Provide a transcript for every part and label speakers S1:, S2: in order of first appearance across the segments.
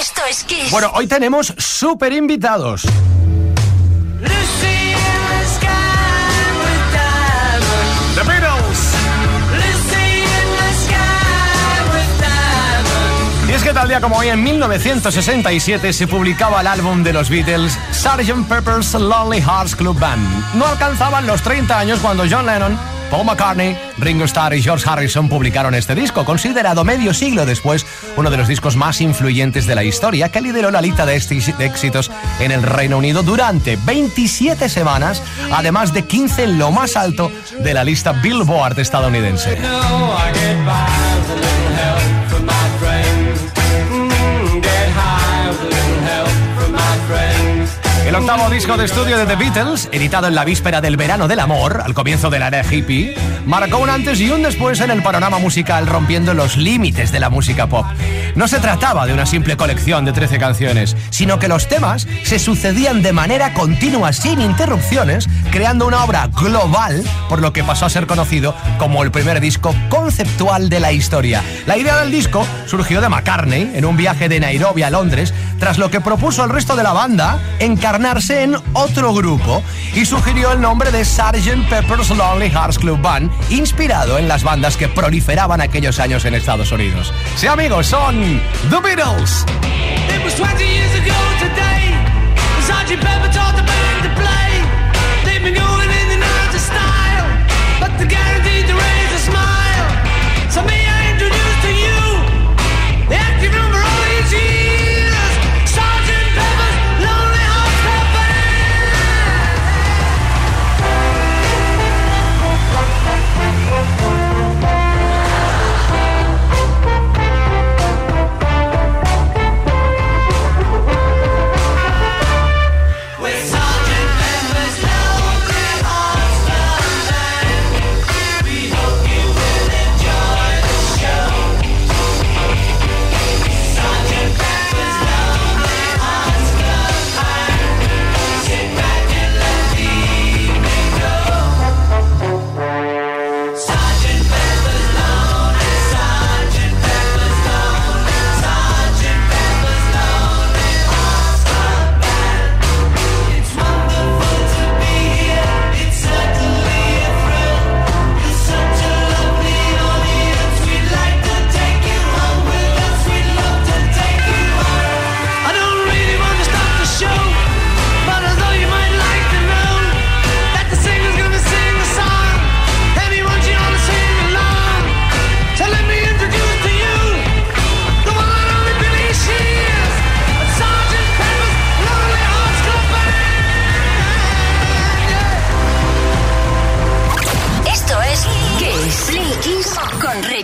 S1: Esto es Kiss.
S2: Bueno, hoy tenemos súper invitados. The Beatles. Y es que tal día como hoy, en 1967, se publicaba el álbum de los Beatles, Sgt. Pepper's Lonely Hearts Club Band. No alcanzaban los 30 años cuando John Lennon Paul McCartney, Ringo Starr y George Harrison publicaron este disco, considerado medio siglo después uno de los discos más influyentes de la historia, que lideró la lista de éxitos en el Reino Unido durante 27 semanas, además de 15 en lo más alto de la lista Billboard estadounidense. Octavo disco de estudio de The Beatles, editado en la víspera del verano del amor, al comienzo de la era hippie, marcó un antes y un después en el panorama musical, rompiendo los límites de la música pop. No se trataba de una simple colección de 13 canciones, sino que los temas se sucedían de manera continua, sin interrupciones, creando una obra global, por lo que pasó a ser conocido como el primer disco conceptual de la historia. La idea del disco surgió de McCartney en un viaje de Nairobi a Londres, tras lo que propuso al resto de la banda encarnar en otro grupo y sugirió el nombre de Sgt. Pepper's Lonely Hearts Club Band, inspirado en las bandas que proliferaban aquellos años en Estados Unidos. Sí, amigos, son The Beatles.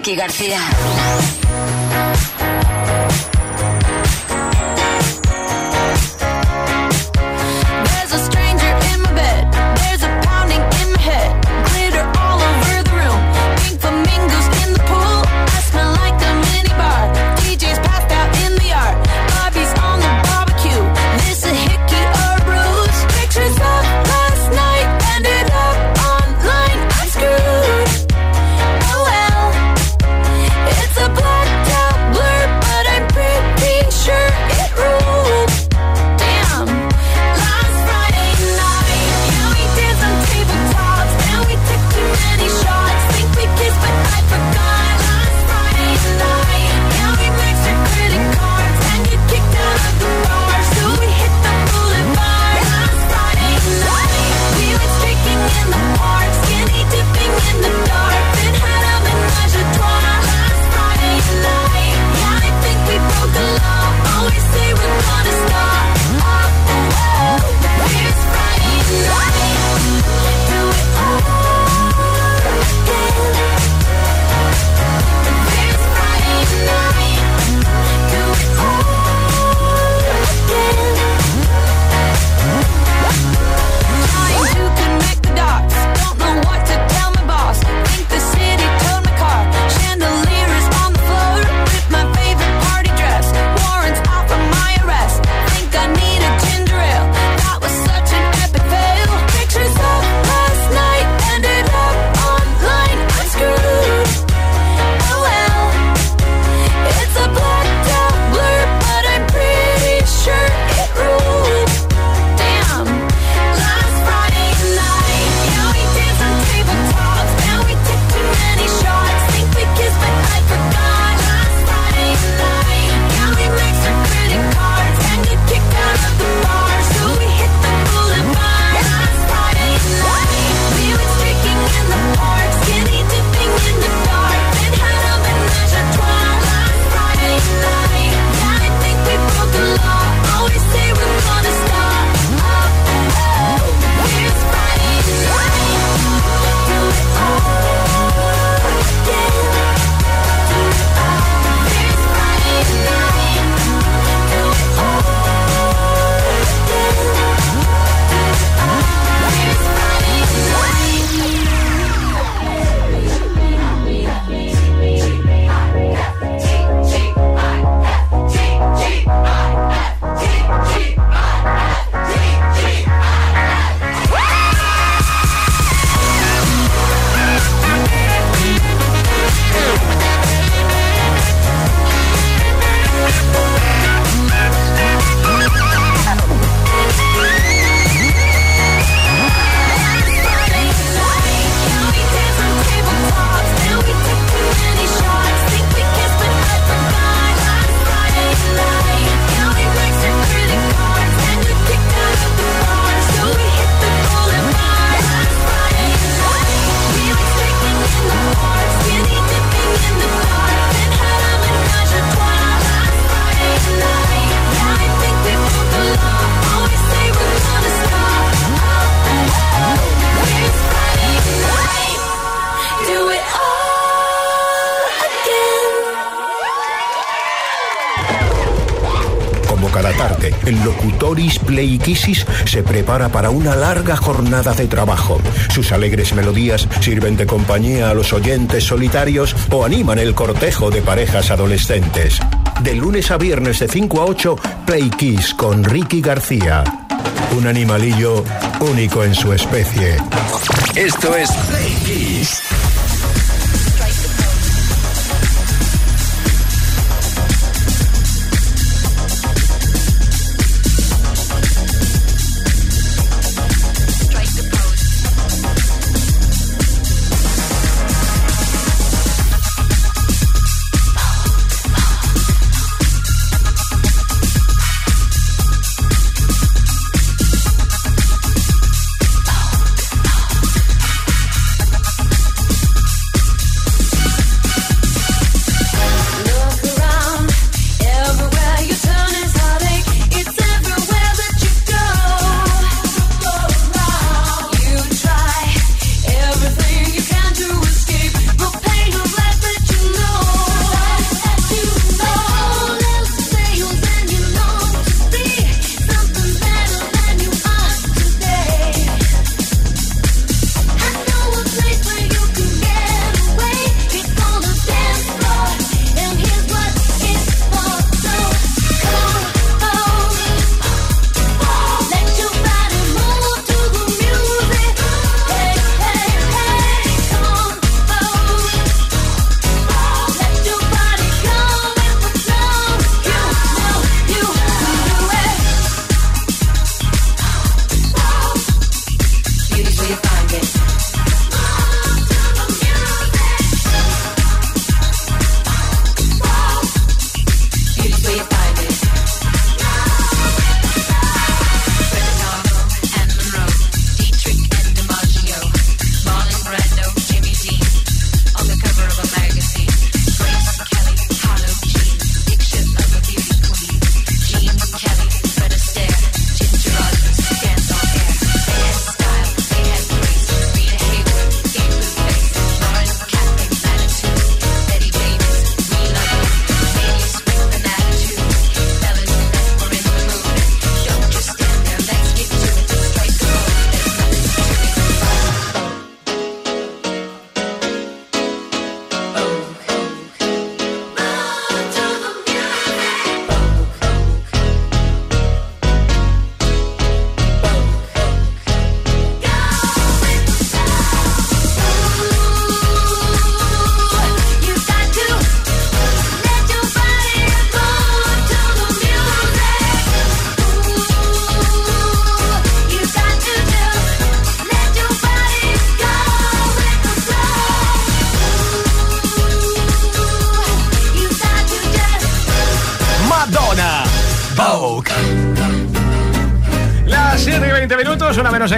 S3: It's a
S4: locutoris Playkisis se prepara para una larga jornada de trabajo. Sus alegres melodías sirven de compañía a los oyentes solitarios o animan el cortejo de parejas adolescentes. De lunes a viernes de 5 a 8, Play Kiss con Ricky García. Un animalillo único en su especie.
S3: Esto es Play Kiss.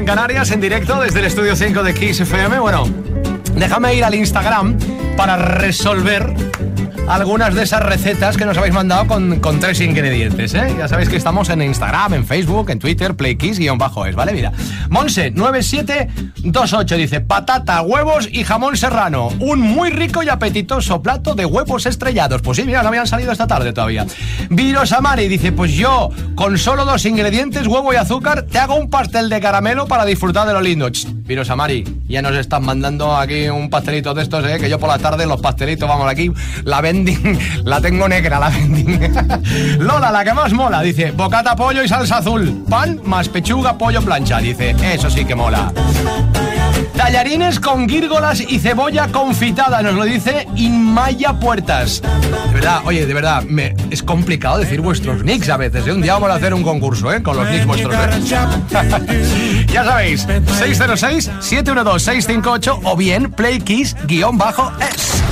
S2: Canarias, en directo desde el estudio 5 de Kiss FM. Bueno, déjame ir al Instagram para resolver algunas de esas recetas que nos habéis mandado con, con tres ingredientes, ¿eh? Ya sabéis que estamos en Instagram, en Facebook, en Twitter, PlayKiss-es, ¿vale? Mira, Monse, 9728 dice, patata, huevos y jamón serrano. Un muy rico y apetitoso plato de huevos estrellados. Pues sí, mira, no habían salido esta tarde todavía. Virosamari dice, pues yo, con solo dos ingredientes, huevo y azúcar, te hago un pastel de caramelo para disfrutar de lo lindo. Virosamari, ya nos están mandando aquí un pastelito de estos, ¿eh? Que yo por la tarde los pastelitos, vamos aquí, la vending, la tengo negra, la vending. Lola, la que más mola, dice, bocata pollo y salsa azul, pan más pechuga, pollo plancha, dice, eso sí que mola. Tallarines con gírgolas y cebolla confitada, nos lo dice Inmaya Puertas. De verdad, oye, de verdad, me, es complicado decir vuestros nicks a veces. ¿eh? Un día vamos a hacer un concurso, ¿eh? Con los nicks vuestros. ¿eh? ya sabéis, 606-712-658 o bien playkiss-es.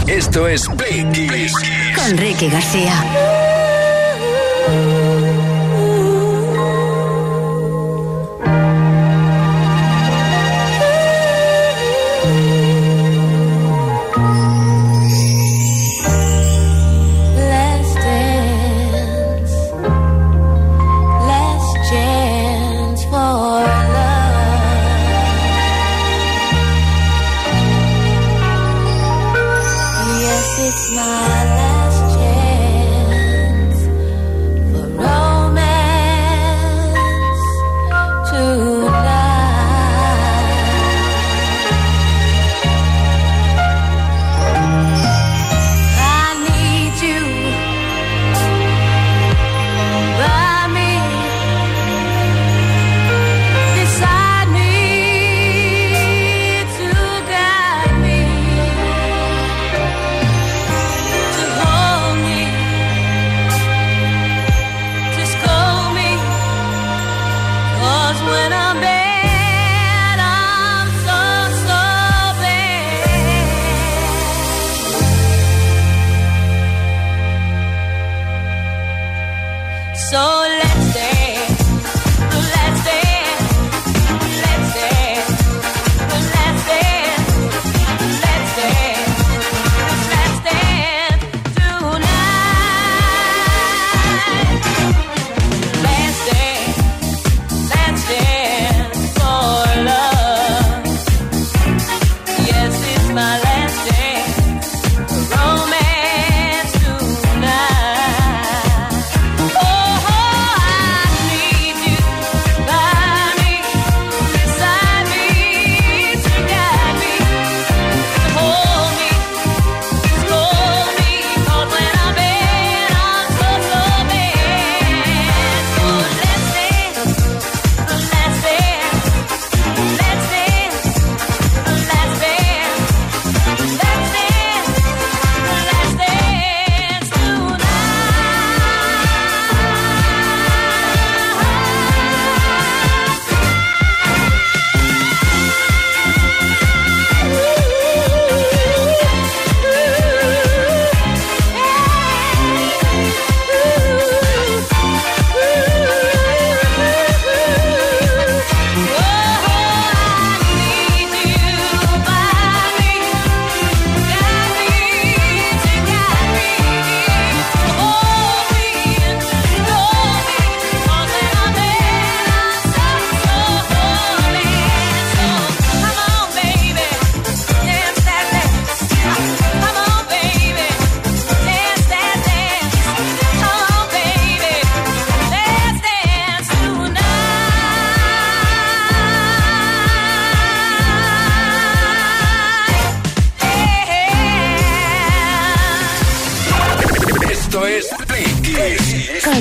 S3: Esto es Play
S1: Con Ricky García.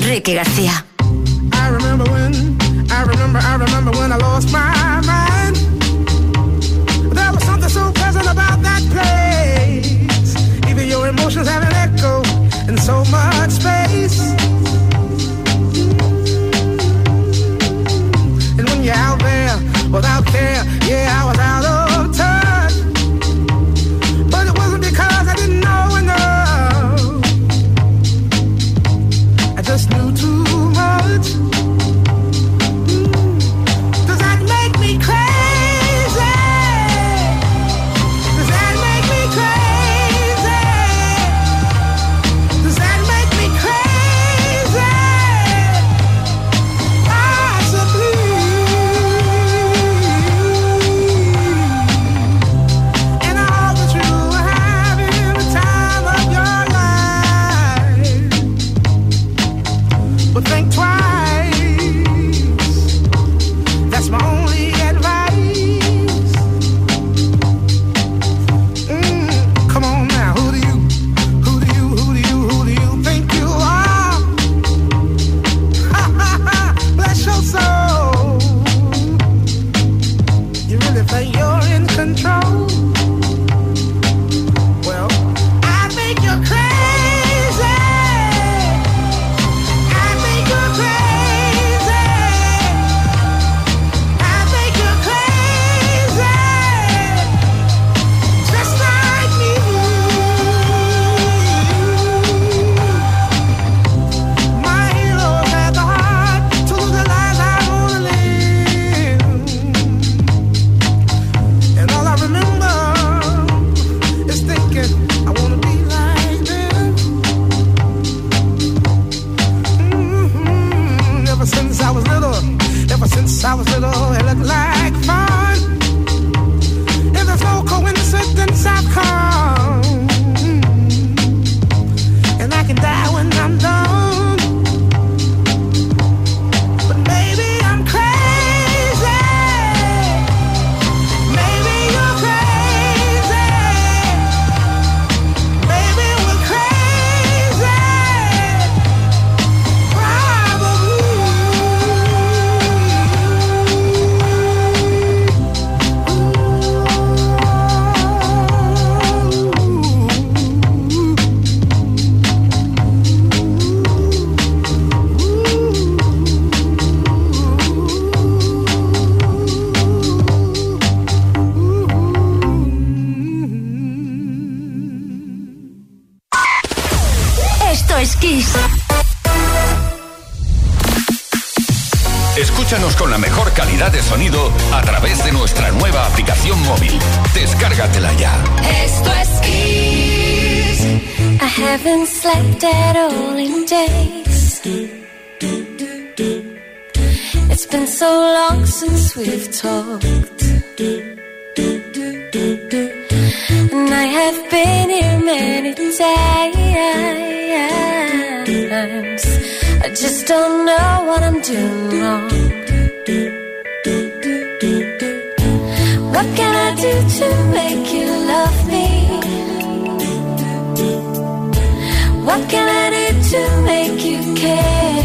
S5: Crazy.
S6: aplicación móvil. Descárgatela ya.
S3: Esto es Kiss. I haven't slept at all in days. It's been so long since we've talked. And I have been here many times. I just don't know what I'm doing wrong. do to make you love me? What can I do to make you care?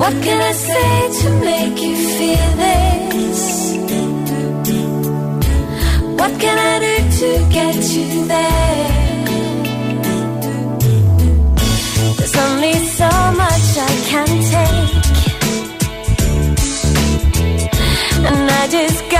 S3: What can I say to make you feel this? What can I do to get you there? There's only Just.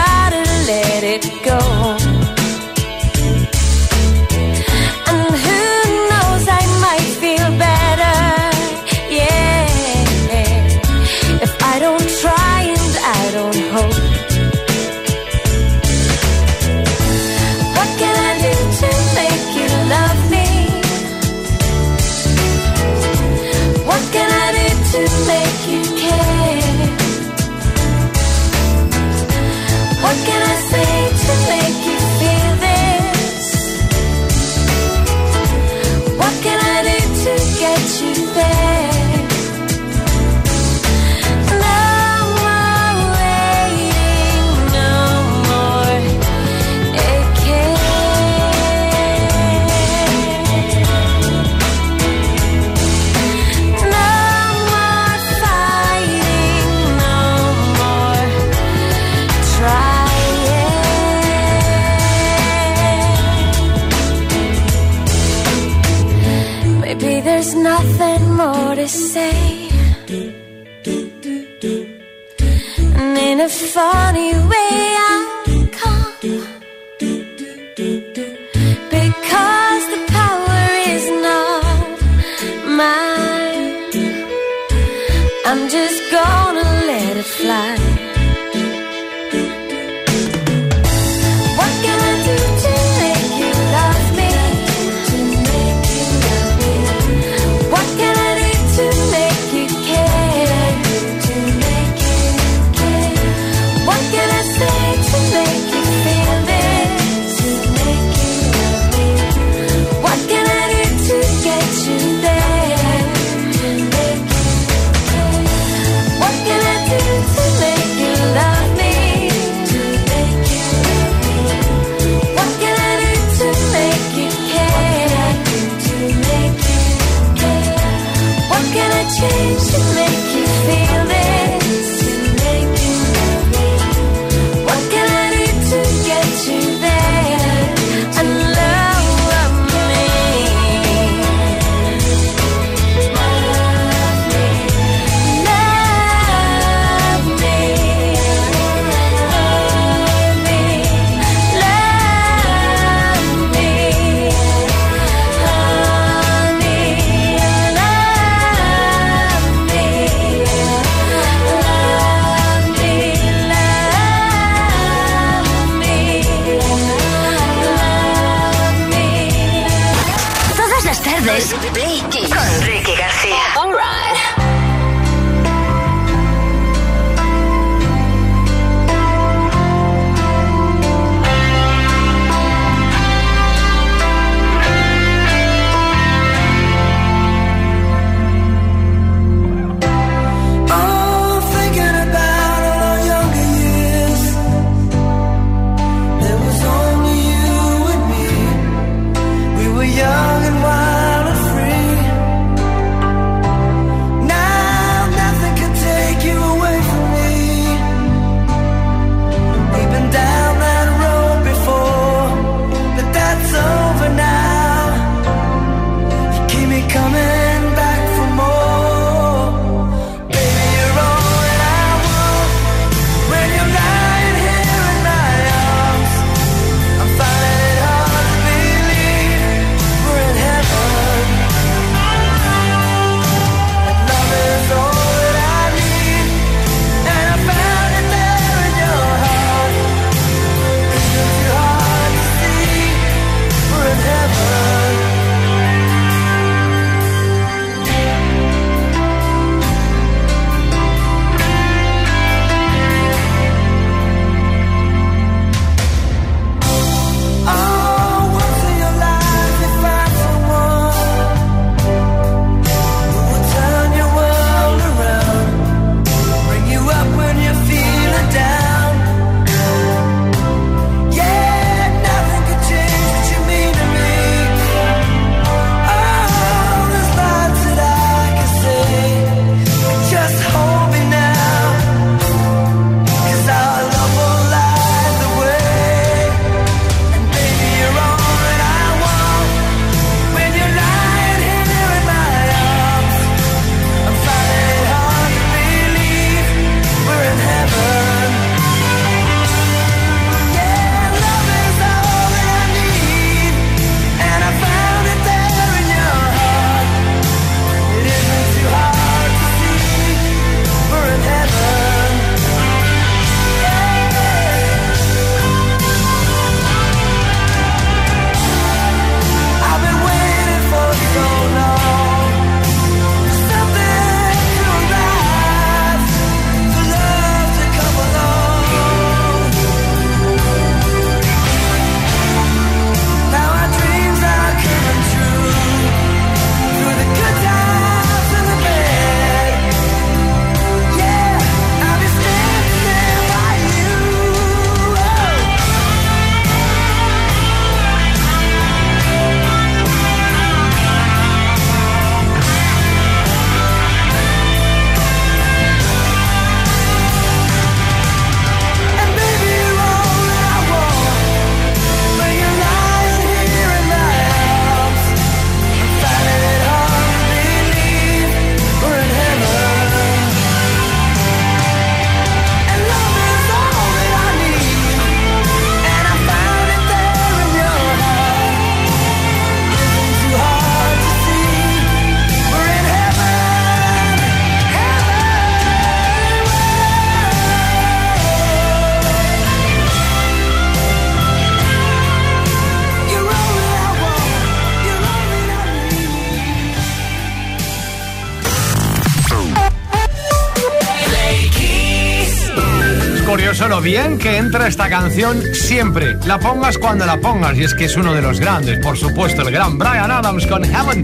S2: Bien que entra esta canción siempre. La pongas cuando la pongas. Y es que es uno de los grandes, por supuesto, el gran Brian Adams con Heaven.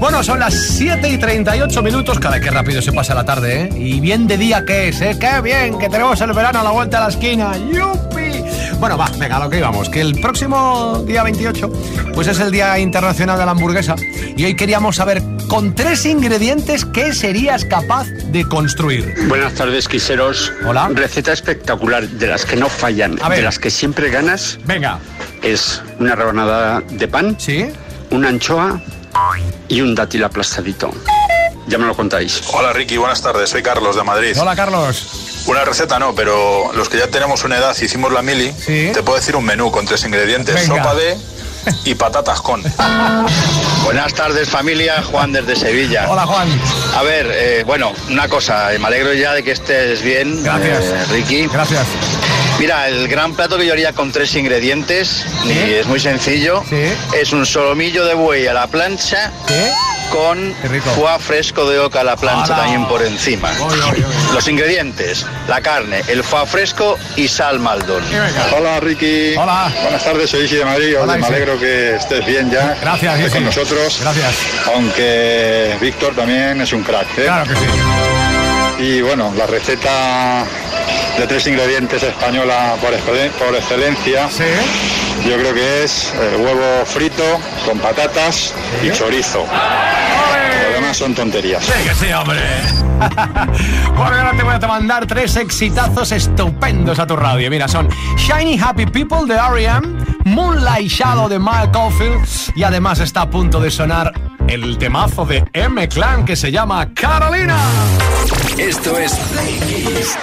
S2: Bueno, son las 7 y 38 minutos. Cada que rápido se pasa la tarde, ¿eh? Y bien de día que es, ¿eh? ¡Qué bien! Que tenemos el verano a la vuelta a la esquina. ¡Yupi! Bueno, va, venga, lo que íbamos. Que el próximo día 28, pues es el Día Internacional de la Hamburguesa. Y hoy queríamos saber, con tres ingredientes, ¿qué serías capaz de construir?
S7: Buenas tardes, quiseros.
S2: Hola.
S7: Receta espectacular, de las que no fallan,
S2: A ver.
S7: de las que siempre ganas,
S2: Venga,
S7: es una rebanada de pan,
S2: ¿sí?
S7: una anchoa y un dátil aplastadito. Ya me lo contáis.
S8: Hola Ricky, buenas tardes. Soy Carlos de Madrid.
S2: Hola, Carlos.
S8: Una receta no, pero los que ya tenemos una edad y hicimos la mili,
S2: Sí.
S8: te puedo decir un menú con tres ingredientes:
S2: Venga.
S8: sopa de y patatas con.
S9: Buenas tardes familia, Juan desde Sevilla.
S2: Hola, Juan.
S9: A ver, eh, bueno, una cosa, eh, me alegro ya de que estés bien,
S2: Gracias.
S9: eh, Ricky.
S2: Gracias.
S9: Mira, el gran plato que yo haría con tres ingredientes,
S2: Sí.
S9: y es muy sencillo,
S2: Sí.
S9: es un solomillo de buey a la plancha
S2: ¿Qué?
S9: Con foie fresco de oca a la plancha
S2: ¡Hala!
S9: también por encima.
S2: Oy, oy, oy.
S9: Los ingredientes, la carne, el foie fresco y sal maldón.
S10: Hola Ricky.
S2: Hola.
S10: Buenas tardes, soy Isi de Madrid.
S2: Hola,
S10: me alegro que estés bien ya.
S2: Gracias, Isi.
S10: con nosotros.
S2: Gracias.
S10: Aunque Víctor también es un crack. ¿eh?
S2: Claro que sí.
S10: Y bueno, la receta de tres ingredientes española por, por excelencia,
S2: Sí.
S10: Yo creo que es el huevo frito con patatas y chorizo. Lo demás son tonterías.
S2: Sí, que sí, hombre. bueno, ahora te voy a mandar tres exitazos estupendos a tu radio. Mira, son Shiny Happy People de R.E.M., Moonlight Shadow de Mike Caulfield y además está a punto de sonar el temazo de M-Clan que se llama Carolina.
S11: Esto es Play Kiss.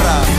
S3: guitarra.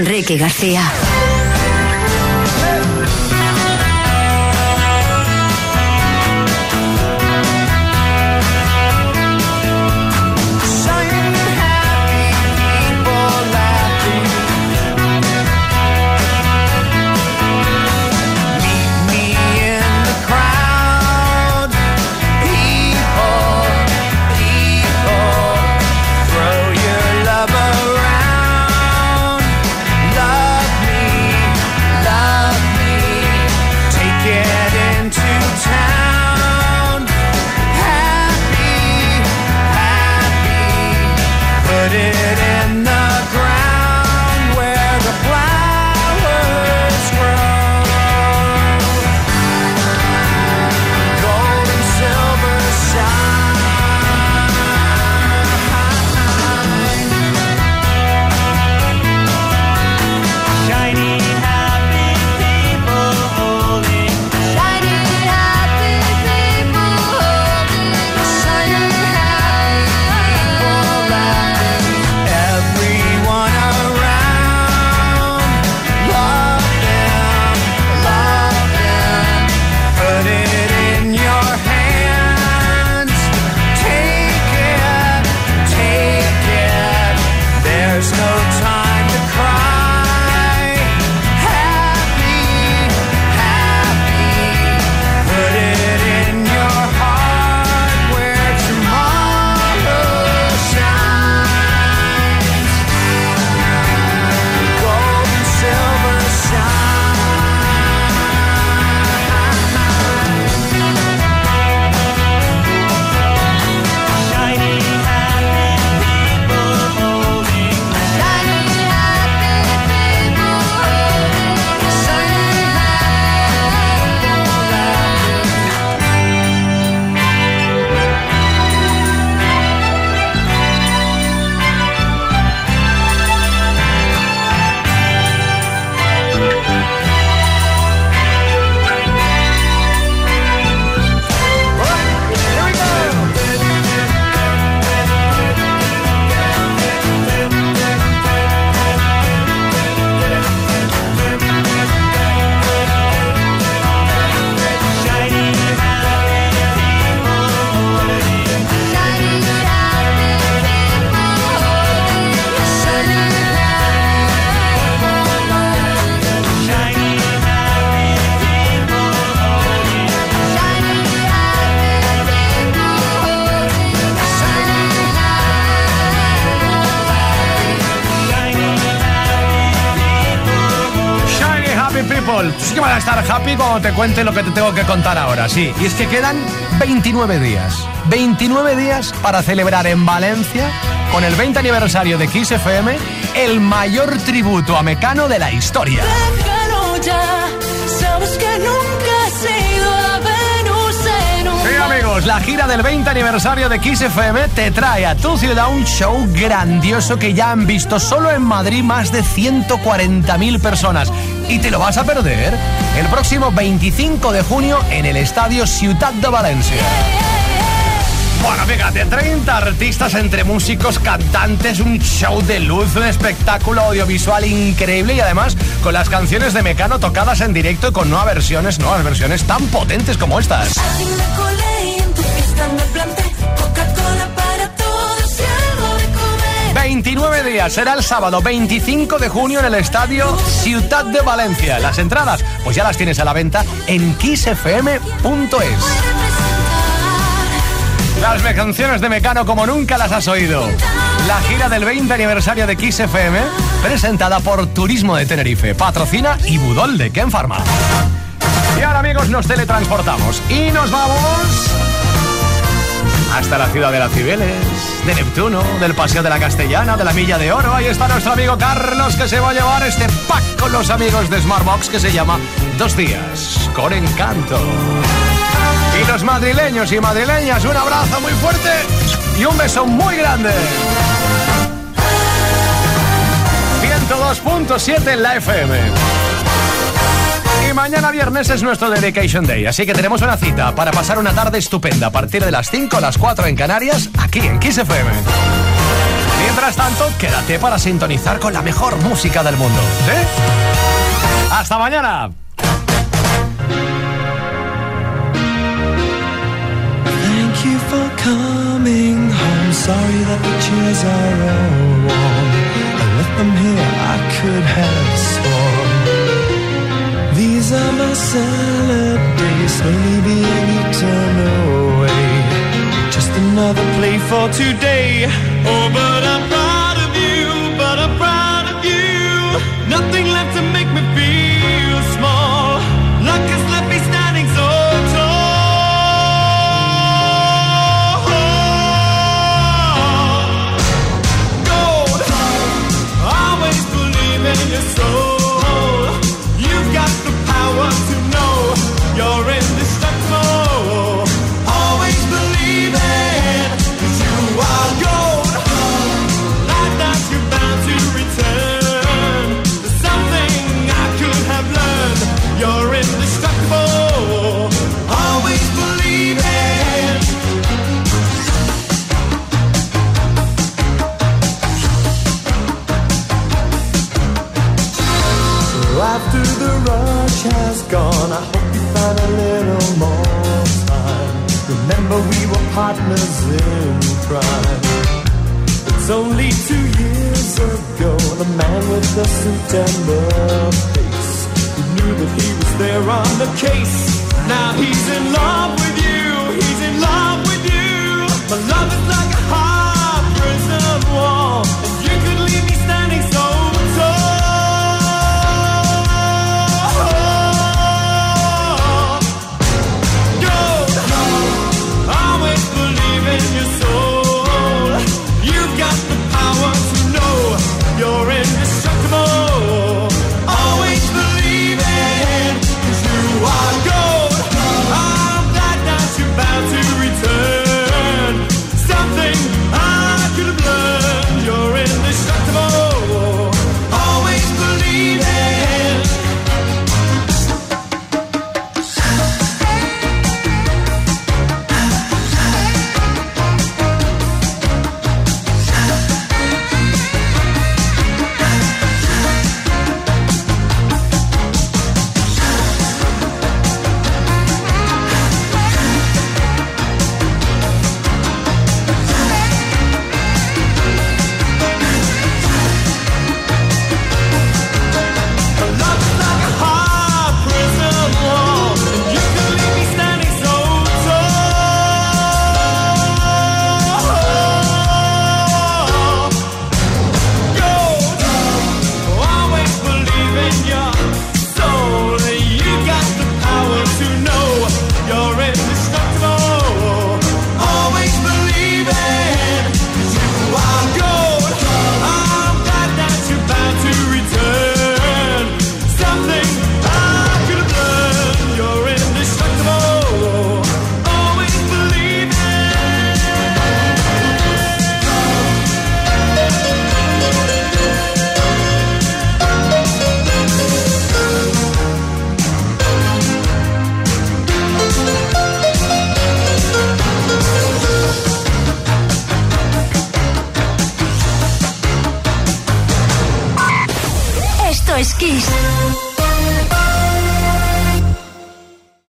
S3: Ricky García.
S12: city
S2: Paul, tú sí que vas a estar happy cuando te cuente lo que te tengo que contar ahora, sí. Y es que quedan 29 días. 29 días para celebrar en Valencia, con el 20 aniversario de Kiss FM, el mayor tributo a Mecano de la historia.
S5: Ya, sabes que nunca has ido a Venus en un
S2: Sí, amigos, la gira del 20 aniversario de Kiss FM te trae a tu ciudad un show grandioso que ya han visto solo en Madrid más de 140.000 personas. ¿Y te lo vas a perder? El próximo 25 de junio en el estadio Ciutat de Valencia. Bueno, fíjate, 30 artistas entre músicos, cantantes, un show de luz, un espectáculo audiovisual increíble y además con las canciones de Mecano tocadas en directo y con nuevas versiones, nuevas versiones tan potentes como estas. 29 días, será el sábado 25 de junio en el estadio Ciutat de Valencia. Las entradas, pues ya las tienes a la venta en kissfm.es. Las canciones de Mecano como nunca las has oído. La gira del 20 aniversario de Kiss FM, presentada por Turismo de Tenerife, patrocina y Budol de Ken Pharma. Y ahora amigos nos teletransportamos y nos vamos hasta la ciudad de las Cibeles, de Neptuno, del Paseo de la Castellana, de la Milla de Oro. Ahí está nuestro amigo Carlos que se va a llevar este pack con los amigos de Smartbox que se llama Dos Días con Encanto. Y los madrileños y madrileñas, un abrazo muy fuerte y un beso muy grande. 102.7 en la FM. Mañana viernes es nuestro Dedication Day, así que tenemos una cita para pasar una tarde estupenda a partir de las 5 a las 4 en Canarias, aquí en Kiss FM. Mientras tanto, quédate para sintonizar con la mejor música del mundo. ¿Sí? ¡Hasta mañana!
S12: Thank you for coming. Sorry that the are them I could have. My salad days, slowly being eaten away. Just another play for today. Oh, but I'm proud of you, but I'm proud of you. Nothing